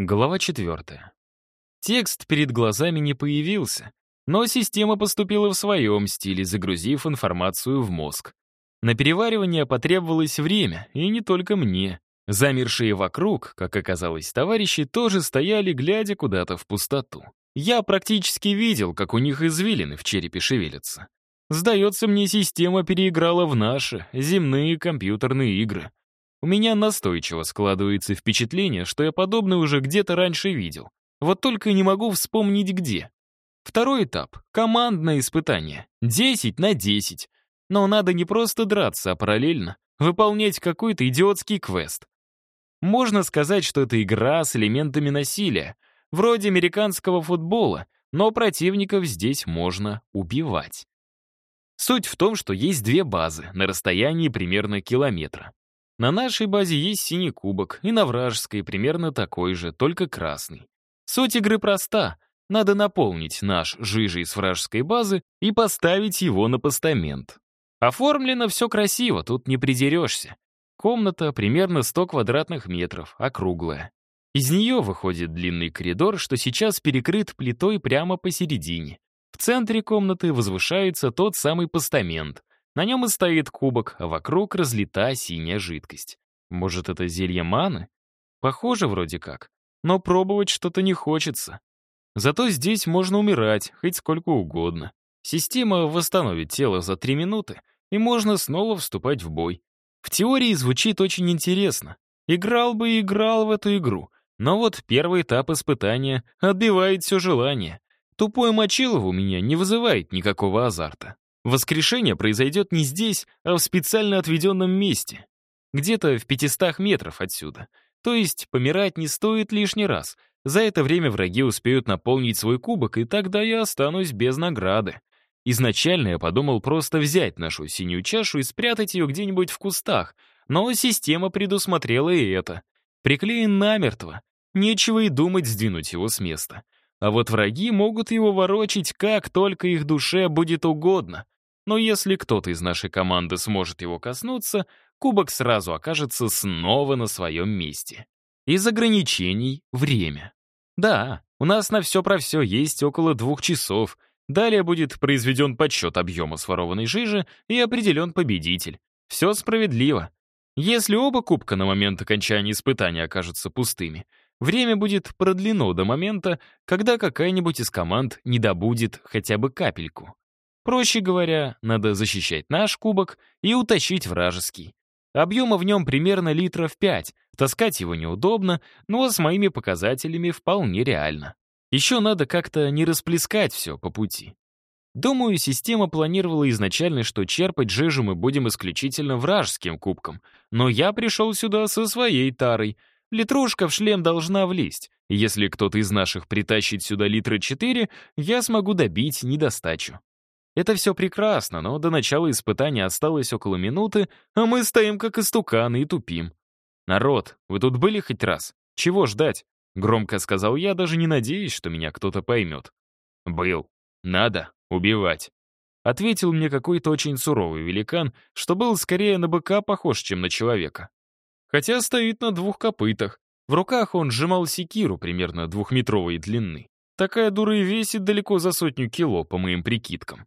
Глава четвертая. Текст перед глазами не появился, но система поступила в своем стиле, загрузив информацию в мозг. На переваривание потребовалось время, и не только мне. Замершие вокруг, как оказалось, товарищи тоже стояли, глядя куда-то в пустоту. Я практически видел, как у них извилины в черепе шевелятся. Сдается мне, система переиграла в наши, земные компьютерные игры. У меня настойчиво складывается впечатление, что я подобное уже где-то раньше видел. Вот только не могу вспомнить где. Второй этап — командное испытание. 10 на 10. Но надо не просто драться, а параллельно выполнять какой-то идиотский квест. Можно сказать, что это игра с элементами насилия, вроде американского футбола, но противников здесь можно убивать. Суть в том, что есть две базы на расстоянии примерно километра. На нашей базе есть синий кубок, и на вражеской примерно такой же, только красный. Суть игры проста. Надо наполнить наш жижей с вражеской базы и поставить его на постамент. Оформлено все красиво, тут не придерешься. Комната примерно 100 квадратных метров, округлая. Из нее выходит длинный коридор, что сейчас перекрыт плитой прямо посередине. В центре комнаты возвышается тот самый постамент, на нем и стоит кубок, а вокруг разлита синяя жидкость. Может, это зелье маны? Похоже вроде как, но пробовать что-то не хочется. Зато здесь можно умирать, хоть сколько угодно. Система восстановит тело за три минуты, и можно снова вступать в бой. В теории звучит очень интересно. Играл бы и играл в эту игру, но вот первый этап испытания отбивает все желание. Тупой Мочилов у меня не вызывает никакого азарта. Воскрешение произойдет не здесь, а в специально отведенном месте. Где-то в 500 метров отсюда. То есть помирать не стоит лишний раз. За это время враги успеют наполнить свой кубок, и тогда я останусь без награды. Изначально я подумал просто взять нашу синюю чашу и спрятать ее где-нибудь в кустах, но система предусмотрела и это. Приклеен намертво. Нечего и думать сдвинуть его с места. А вот враги могут его ворочить как только их душе будет угодно. Но если кто-то из нашей команды сможет его коснуться, кубок сразу окажется снова на своем месте. Из ограничений — время. Да, у нас на все про все есть около двух часов. Далее будет произведен подсчет объема сворованной жижи и определен победитель. Все справедливо. Если оба кубка на момент окончания испытания окажутся пустыми, Время будет продлено до момента, когда какая-нибудь из команд не добудет хотя бы капельку. Проще говоря, надо защищать наш кубок и утащить вражеский. Объема в нем примерно литров 5, таскать его неудобно, но с моими показателями вполне реально. Еще надо как-то не расплескать все по пути. Думаю, система планировала изначально, что черпать жижу мы будем исключительно вражеским кубком, но я пришел сюда со своей тарой — Литрушка в шлем должна влезть. Если кто-то из наших притащит сюда литра 4, я смогу добить недостачу. Это все прекрасно, но до начала испытания осталось около минуты, а мы стоим как истуканы и тупим. «Народ, вы тут были хоть раз? Чего ждать?» Громко сказал я, даже не надеясь, что меня кто-то поймет. «Был. Надо убивать». Ответил мне какой-то очень суровый великан, что был скорее на быка похож, чем на человека хотя стоит на двух копытах. В руках он сжимал секиру примерно двухметровой длины. Такая дура и весит далеко за сотню кило, по моим прикидкам.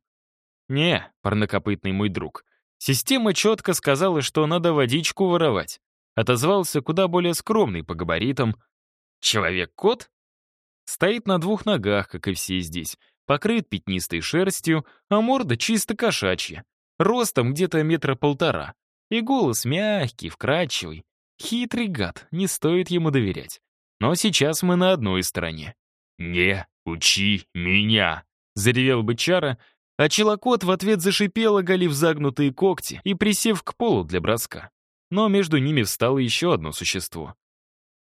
«Не, парнокопытный мой друг, система четко сказала, что надо водичку воровать». Отозвался куда более скромный по габаритам. «Человек-кот?» Стоит на двух ногах, как и все здесь, покрыт пятнистой шерстью, а морда чисто кошачья, ростом где-то метра полтора. И голос мягкий, вкрадчивый, Хитрый гад, не стоит ему доверять. Но сейчас мы на одной стороне. «Не учи меня!» — заревел бычара, а челокот в ответ зашипел, оголив загнутые когти и присев к полу для броска. Но между ними встало еще одно существо.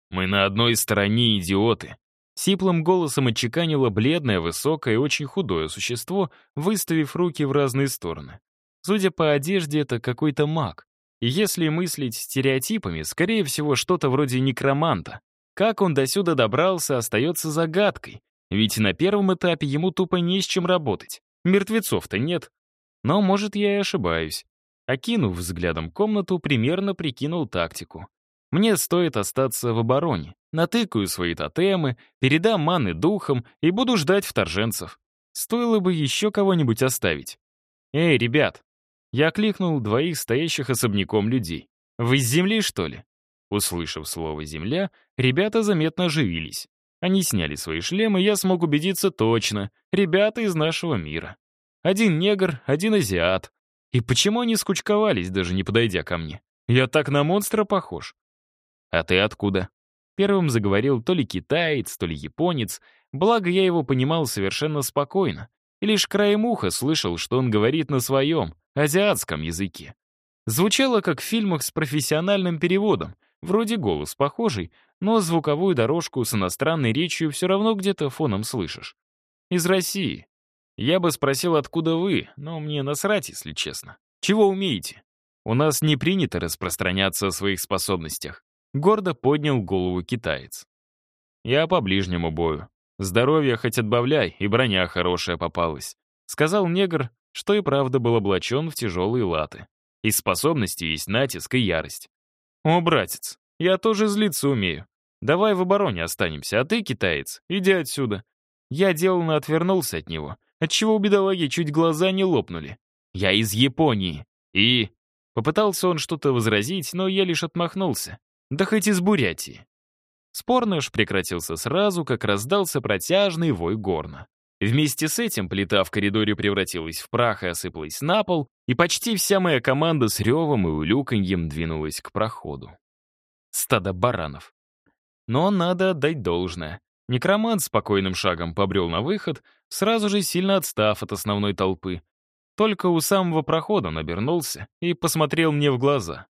«Мы на одной стороне, идиоты!» Сиплым голосом отчеканило бледное, высокое и очень худое существо, выставив руки в разные стороны. Судя по одежде, это какой-то маг. И если мыслить стереотипами, скорее всего, что-то вроде некроманта. Как он досюда добрался, остается загадкой. Ведь на первом этапе ему тупо не с чем работать. Мертвецов-то нет. Но, может, я и ошибаюсь. Окинув взглядом комнату, примерно прикинул тактику. Мне стоит остаться в обороне, натыкаю свои тотемы, передам маны духом и буду ждать вторженцев. Стоило бы еще кого-нибудь оставить. «Эй, ребят!» Я кликнул двоих стоящих особняком людей. «Вы с земли, что ли?» Услышав слово «земля», ребята заметно оживились. Они сняли свои шлемы, я смог убедиться точно. Ребята из нашего мира. Один негр, один азиат. И почему они скучковались, даже не подойдя ко мне? Я так на монстра похож. «А ты откуда?» Первым заговорил то ли китаец, то ли японец, благо я его понимал совершенно спокойно. И лишь краем уха слышал, что он говорит на своем, азиатском языке. Звучало, как в фильмах с профессиональным переводом, вроде голос похожий, но звуковую дорожку с иностранной речью все равно где-то фоном слышишь. Из России. Я бы спросил, откуда вы, но мне насрать, если честно. Чего умеете? У нас не принято распространяться о своих способностях. Гордо поднял голову китаец. Я по ближнему бою. Здоровье хоть отбавляй, и броня хорошая попалась. Сказал негр, что и правда был облачен в тяжелые латы. Из способностей есть натиск и ярость. О, братец, я тоже злиться умею. Давай в обороне останемся, а ты, китаец, иди отсюда. Я деланно отвернулся от него, отчего у бедолаги чуть глаза не лопнули. Я из Японии. И... Попытался он что-то возразить, но я лишь отмахнулся. Да хоть из Бурятии. Спор наш прекратился сразу, как раздался протяжный вой горна. Вместе с этим плита в коридоре превратилась в прах и осыпалась на пол, и почти вся моя команда с ревом и улюканьем двинулась к проходу. Стадо баранов. Но надо отдать должное. Некромант спокойным шагом побрел на выход, сразу же сильно отстав от основной толпы. Только у самого прохода набернулся и посмотрел мне в глаза.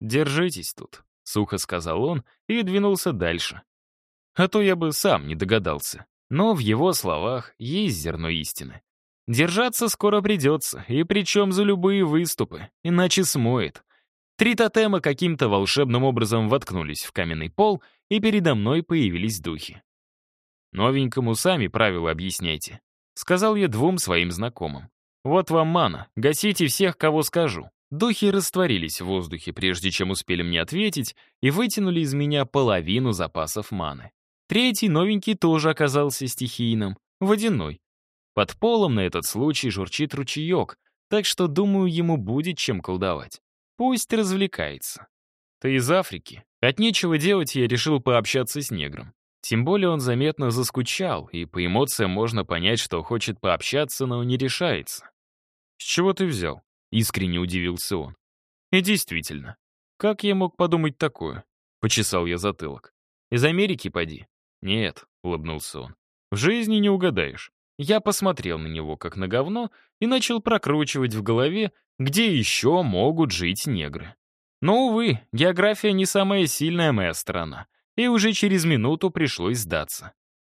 «Держитесь тут», — сухо сказал он и двинулся дальше. А то я бы сам не догадался. Но в его словах есть зерно истины. Держаться скоро придется, и причем за любые выступы, иначе смоет. Три тотема каким-то волшебным образом воткнулись в каменный пол, и передо мной появились духи. «Новенькому сами правила объясняйте», — сказал я двум своим знакомым. «Вот вам мана, гасите всех, кого скажу». Духи растворились в воздухе, прежде чем успели мне ответить, и вытянули из меня половину запасов маны. Третий, новенький, тоже оказался стихийным, водяной. Под полом на этот случай журчит ручеек, так что, думаю, ему будет чем колдовать. Пусть развлекается. Ты из Африки. От нечего делать я решил пообщаться с негром. Тем более он заметно заскучал, и по эмоциям можно понять, что хочет пообщаться, но не решается. «С чего ты взял?» Искренне удивился он. И действительно, как я мог подумать такое? Почесал я затылок. Из Америки поди? Нет, улыбнулся он. В жизни не угадаешь. Я посмотрел на него как на говно и начал прокручивать в голове, где еще могут жить негры. Но, увы, география не самая сильная моя страна, и уже через минуту пришлось сдаться.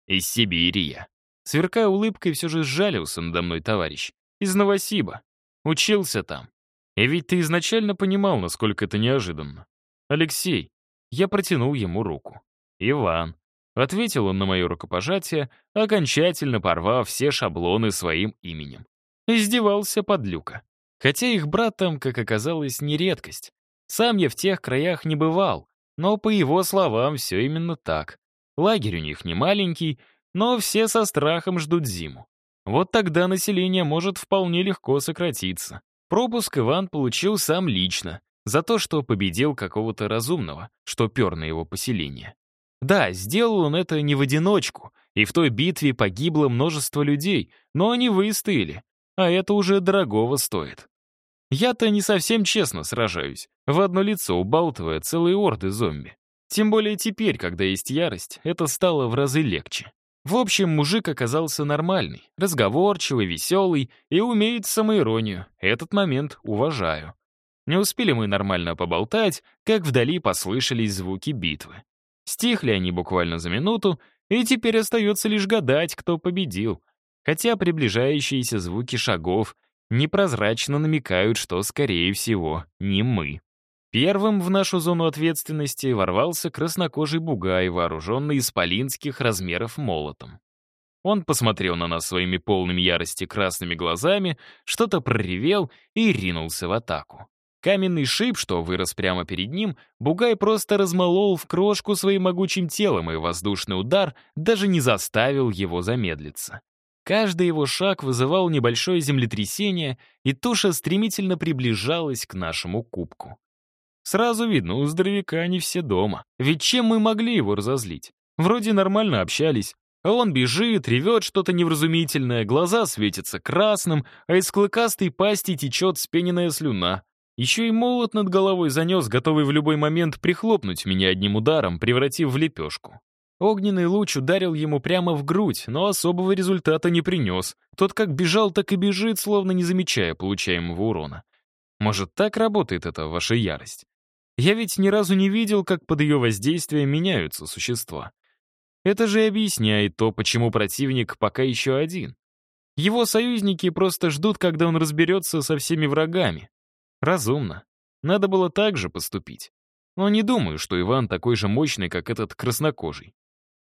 Из Сибири я. Сверкая улыбкой, все же сжалился надо мной товарищ. Из Новосиба. Учился там. И ведь ты изначально понимал, насколько это неожиданно. Алексей. Я протянул ему руку. Иван. Ответил он на мое рукопожатие, окончательно порвав все шаблоны своим именем. Издевался под люка. Хотя их брат там, как оказалось, не редкость. Сам я в тех краях не бывал, но по его словам все именно так. Лагерь у них не маленький, но все со страхом ждут зиму. Вот тогда население может вполне легко сократиться. Пропуск Иван получил сам лично, за то, что победил какого-то разумного, что пер на его поселение. Да, сделал он это не в одиночку, и в той битве погибло множество людей, но они выстояли, а это уже дорогого стоит. Я-то не совсем честно сражаюсь, в одно лицо убалтывая целые орды зомби. Тем более теперь, когда есть ярость, это стало в разы легче. В общем, мужик оказался нормальный, разговорчивый, веселый и умеет самоиронию. Этот момент уважаю. Не успели мы нормально поболтать, как вдали послышались звуки битвы. Стихли они буквально за минуту, и теперь остается лишь гадать, кто победил. Хотя приближающиеся звуки шагов непрозрачно намекают, что, скорее всего, не мы. Первым в нашу зону ответственности ворвался краснокожий бугай, вооруженный исполинских размеров молотом. Он посмотрел на нас своими полными ярости красными глазами, что-то проревел и ринулся в атаку. Каменный шип, что вырос прямо перед ним, Бугай просто размолол в крошку своим могучим телом, и воздушный удар даже не заставил его замедлиться. Каждый его шаг вызывал небольшое землетрясение, и туша стремительно приближалась к нашему кубку. Сразу видно, у здоровяка не все дома. Ведь чем мы могли его разозлить? Вроде нормально общались, а он бежит, ревет что-то невразумительное, глаза светятся красным, а из клыкастой пасти течет спененная слюна. Еще и молот над головой занес, готовый в любой момент прихлопнуть меня одним ударом, превратив в лепешку. Огненный луч ударил ему прямо в грудь, но особого результата не принес. Тот как бежал, так и бежит, словно не замечая получаемого урона. Может, так работает эта ваша ярость? Я ведь ни разу не видел, как под ее воздействием меняются существа. Это же и объясняет то, почему противник пока еще один. Его союзники просто ждут, когда он разберется со всеми врагами, Разумно. Надо было так же поступить. Но не думаю, что Иван такой же мощный, как этот краснокожий.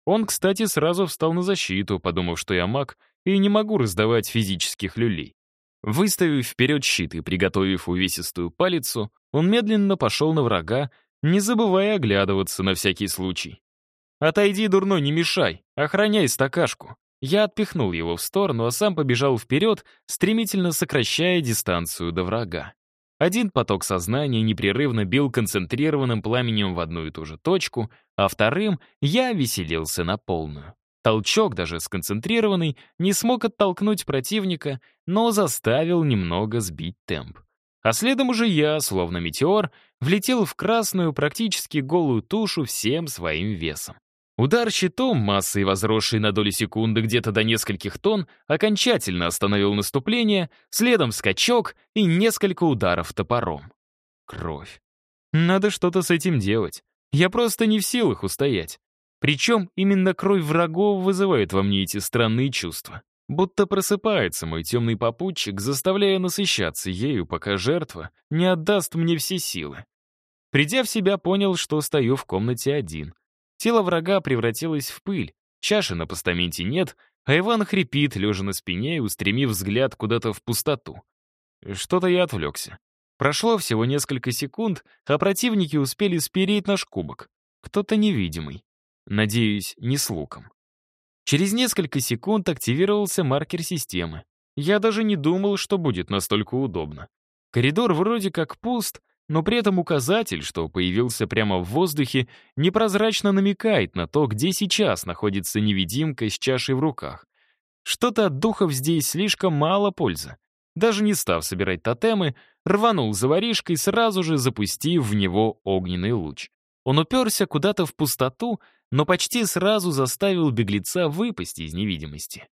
Он, кстати, сразу встал на защиту, подумав, что я маг, и не могу раздавать физических люлей. Выставив вперед щит и приготовив увесистую палицу, он медленно пошел на врага, не забывая оглядываться на всякий случай. «Отойди, дурной, не мешай! Охраняй стакашку!» Я отпихнул его в сторону, а сам побежал вперед, стремительно сокращая дистанцию до врага. Один поток сознания непрерывно бил концентрированным пламенем в одну и ту же точку, а вторым я веселился на полную. Толчок, даже сконцентрированный, не смог оттолкнуть противника, но заставил немного сбить темп. А следом уже я, словно метеор, влетел в красную, практически голую тушу всем своим весом. Удар щитом, массой возросшей на долю секунды где-то до нескольких тонн, окончательно остановил наступление, следом скачок и несколько ударов топором. Кровь. Надо что-то с этим делать. Я просто не в силах устоять. Причем именно кровь врагов вызывает во мне эти странные чувства. Будто просыпается мой темный попутчик, заставляя насыщаться ею, пока жертва не отдаст мне все силы. Придя в себя, понял, что стою в комнате один. Тело врага превратилось в пыль, чаши на постаменте нет, а Иван хрипит, лежа на спине и устремив взгляд куда-то в пустоту. Что-то я отвлекся. Прошло всего несколько секунд, а противники успели спереть наш кубок. Кто-то невидимый. Надеюсь, не с луком. Через несколько секунд активировался маркер системы. Я даже не думал, что будет настолько удобно. Коридор вроде как пуст, но при этом указатель, что появился прямо в воздухе, непрозрачно намекает на то, где сейчас находится невидимка с чашей в руках. Что-то от духов здесь слишком мало пользы. Даже не став собирать тотемы, рванул за воришкой, сразу же запустив в него огненный луч. Он уперся куда-то в пустоту, но почти сразу заставил беглеца выпасть из невидимости.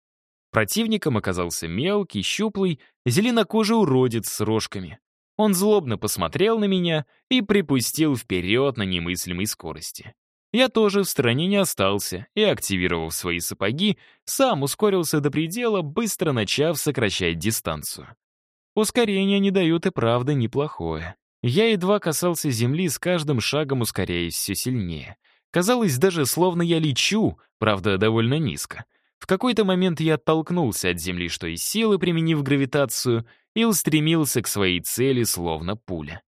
Противником оказался мелкий, щуплый, зеленокожий уродец с рожками. Он злобно посмотрел на меня и припустил вперед на немыслимой скорости. Я тоже в стороне не остался и, активировав свои сапоги, сам ускорился до предела, быстро начав сокращать дистанцию. Ускорения не дают и правда неплохое. Я едва касался земли, с каждым шагом ускоряясь все сильнее. Казалось даже, словно я лечу, правда, довольно низко. В какой-то момент я оттолкнулся от земли, что из силы, применив гравитацию, и устремился к своей цели, словно пуля.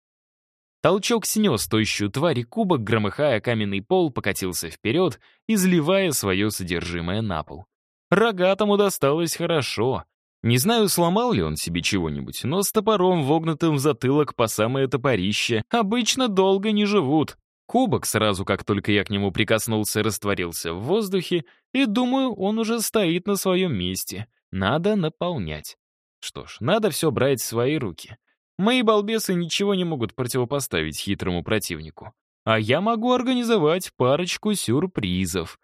Толчок снес тощую тварь, и кубок, громыхая каменный пол, покатился вперед, изливая свое содержимое на пол. Рогатому досталось хорошо. Не знаю, сломал ли он себе чего-нибудь, но с топором, вогнутым в затылок по самое топорище, обычно долго не живут. Кубок, сразу как только я к нему прикоснулся, растворился в воздухе, и, думаю, он уже стоит на своем месте. Надо наполнять. Что ж, надо все брать в свои руки. Мои балбесы ничего не могут противопоставить хитрому противнику. А я могу организовать парочку сюрпризов.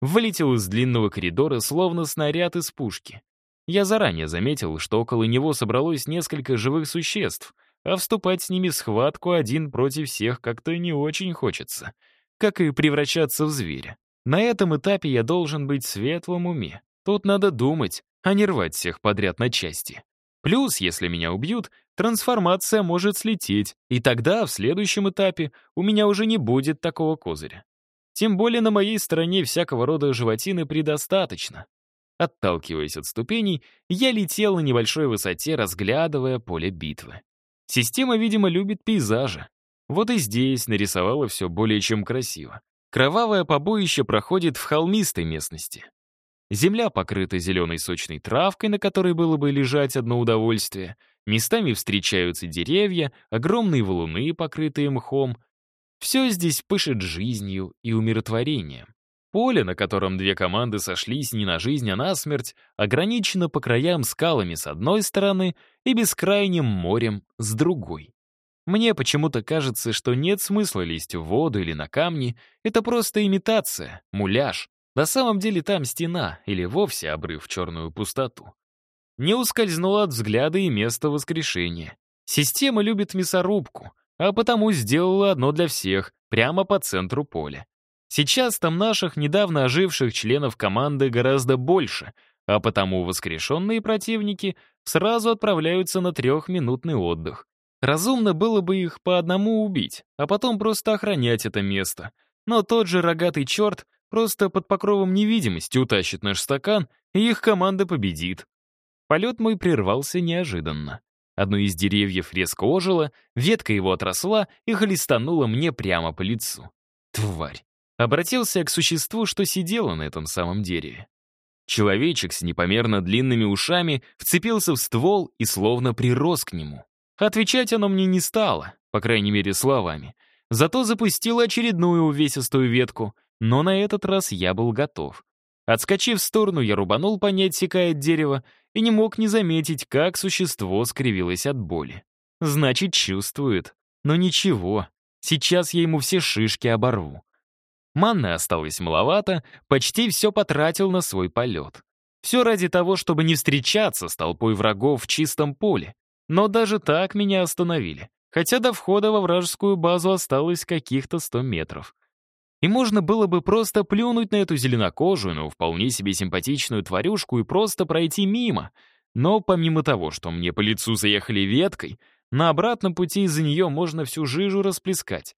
Вылетел из длинного коридора, словно снаряд из пушки. Я заранее заметил, что около него собралось несколько живых существ, а вступать с ними схватку один против всех как-то не очень хочется, как и превращаться в зверя. На этом этапе я должен быть в светлом уме. Тут надо думать, а не рвать всех подряд на части. Плюс, если меня убьют, трансформация может слететь, и тогда, в следующем этапе, у меня уже не будет такого козыря. Тем более на моей стороне всякого рода животины предостаточно. Отталкиваясь от ступеней, я летел на небольшой высоте, разглядывая поле битвы. Система, видимо, любит пейзажи. Вот и здесь нарисовала все более чем красиво. Кровавое побоище проходит в холмистой местности. Земля покрыта зеленой сочной травкой, на которой было бы лежать одно удовольствие. Местами встречаются деревья, огромные валуны, покрытые мхом. Все здесь пышет жизнью и умиротворением. Поле, на котором две команды сошлись не на жизнь, а на смерть, ограничено по краям скалами с одной стороны и бескрайним морем с другой. Мне почему-то кажется, что нет смысла лезть в воду или на камни, это просто имитация, муляж. На самом деле там стена или вовсе обрыв черную пустоту. Не ускользнуло от взгляда и место воскрешения. Система любит мясорубку, а потому сделала одно для всех, прямо по центру поля. Сейчас там наших недавно оживших членов команды гораздо больше, а потому воскрешенные противники сразу отправляются на трехминутный отдых. Разумно было бы их по одному убить, а потом просто охранять это место. Но тот же рогатый черт просто под покровом невидимости утащит наш стакан, и их команда победит. Полет мой прервался неожиданно. Одно из деревьев резко ожило, ветка его отросла и хлестанула мне прямо по лицу. Тварь. Обратился к существу, что сидело на этом самом дереве. Человечек с непомерно длинными ушами вцепился в ствол и словно прирос к нему. Отвечать оно мне не стало, по крайней мере, словами. Зато запустило очередную увесистую ветку, но на этот раз я был готов. Отскочив в сторону, я рубанул по ней, отсекая дерево, и не мог не заметить, как существо скривилось от боли. Значит, чувствует. Но ничего, сейчас я ему все шишки оборву. Манны осталось маловато, почти все потратил на свой полет. Все ради того, чтобы не встречаться с толпой врагов в чистом поле. Но даже так меня остановили, хотя до входа во вражескую базу осталось каких-то 100 метров. И можно было бы просто плюнуть на эту зеленокожую, но вполне себе симпатичную тварюшку и просто пройти мимо. Но помимо того, что мне по лицу заехали веткой, на обратном пути из-за нее можно всю жижу расплескать.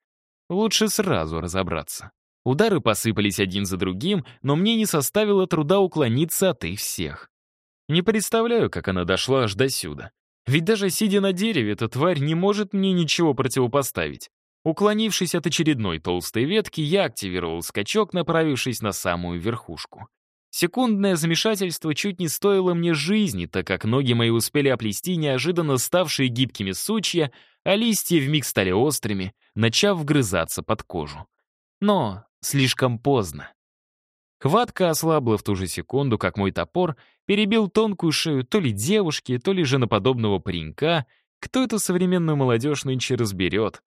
Лучше сразу разобраться. Удары посыпались один за другим, но мне не составило труда уклониться от их всех. Не представляю, как она дошла аж до сюда. Ведь даже сидя на дереве, эта тварь не может мне ничего противопоставить. Уклонившись от очередной толстой ветки, я активировал скачок, направившись на самую верхушку. Секундное замешательство чуть не стоило мне жизни, так как ноги мои успели оплести неожиданно ставшие гибкими сучья, а листья вмиг стали острыми, начав вгрызаться под кожу. Но слишком поздно. Хватка ослабла в ту же секунду, как мой топор перебил тонкую шею то ли девушки, то ли женоподобного паренька. Кто эту современную молодежь нынче разберет?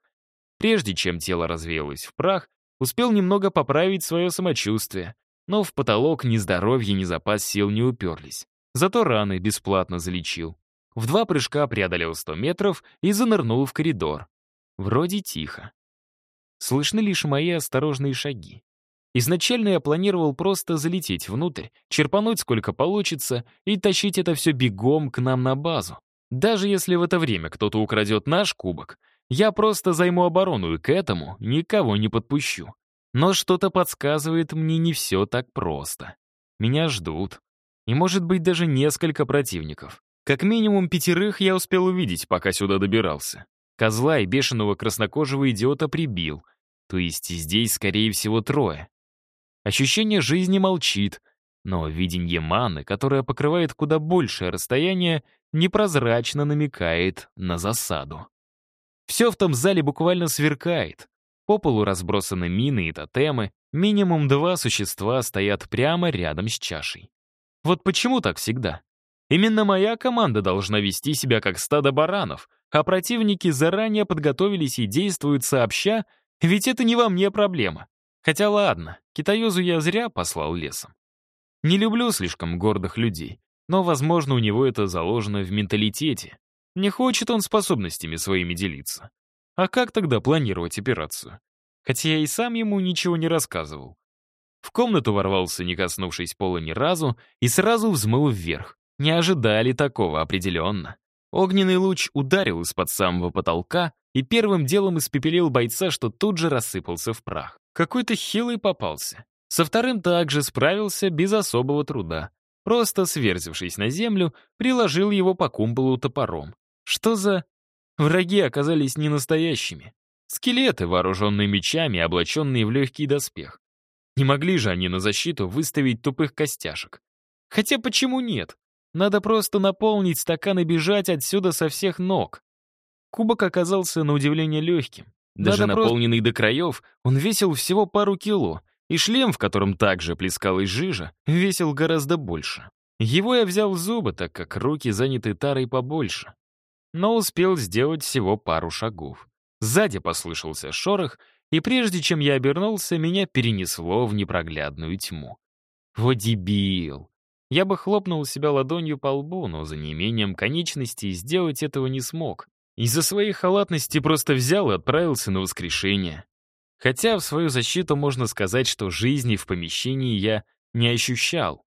Прежде чем тело развеялось в прах, успел немного поправить свое самочувствие, но в потолок ни здоровье, ни запас сил не уперлись. Зато раны бесплатно залечил. В два прыжка преодолел 100 метров и занырнул в коридор. Вроде тихо. Слышны лишь мои осторожные шаги. Изначально я планировал просто залететь внутрь, черпануть сколько получится и тащить это все бегом к нам на базу. Даже если в это время кто-то украдет наш кубок, я просто займу оборону и к этому никого не подпущу. Но что-то подсказывает мне не все так просто. Меня ждут. И может быть даже несколько противников. Как минимум пятерых я успел увидеть, пока сюда добирался. Козла и бешеного краснокожего идиота прибил. То есть здесь, скорее всего, трое. Ощущение жизни молчит, но видение маны, которое покрывает куда большее расстояние, непрозрачно намекает на засаду. Все в том зале буквально сверкает. По полу разбросаны мины и тотемы, минимум два существа стоят прямо рядом с чашей. Вот почему так всегда? Именно моя команда должна вести себя как стадо баранов, а противники заранее подготовились и действуют сообща, ведь это не во мне проблема. Хотя ладно, китаёзу я зря послал лесом. Не люблю слишком гордых людей, но, возможно, у него это заложено в менталитете. Не хочет он способностями своими делиться. А как тогда планировать операцию? Хотя я и сам ему ничего не рассказывал. В комнату ворвался, не коснувшись пола ни разу, и сразу взмыл вверх. Не ожидали такого определенно. Огненный луч ударил из-под самого потолка и первым делом испепелил бойца, что тут же рассыпался в прах. Какой-то хилый попался. Со вторым также справился без особого труда. Просто, сверзившись на землю, приложил его по кумполу топором. Что за... Враги оказались не настоящими. Скелеты, вооруженные мечами, облаченные в легкий доспех. Не могли же они на защиту выставить тупых костяшек. Хотя почему нет? Надо просто наполнить стакан и бежать отсюда со всех ног. Кубок оказался на удивление легким. Даже Надо наполненный до краев, он весил всего пару кило, и шлем, в котором также плескалась жижа, весил гораздо больше. Его я взял в зубы, так как руки заняты тарой побольше. Но успел сделать всего пару шагов. Сзади послышался шорох, и прежде чем я обернулся, меня перенесло в непроглядную тьму. Вот дебил. Я бы хлопнул себя ладонью по лбу, но за неимением конечностей сделать этого не смог. Из-за своей халатности просто взял и отправился на воскрешение. Хотя в свою защиту можно сказать, что жизни в помещении я не ощущал.